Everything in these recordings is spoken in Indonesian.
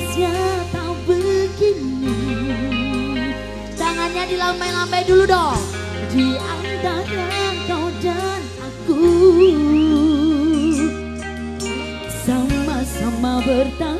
Harusnya tak begini. Tangannya dilambai-lambai dulu dong. Di antara kau dan aku. Sama-sama bertahan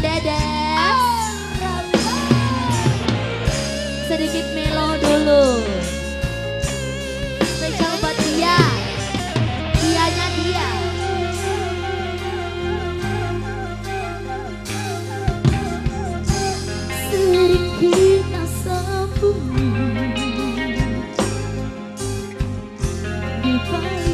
Dance. Sedikit melo dulu. Spesial buat dia. Dianya dia. Sedikit sembunyi di balik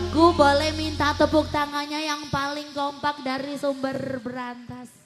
Aku boleh minta tepuk tangannya yang paling kompak dari sumber berantas.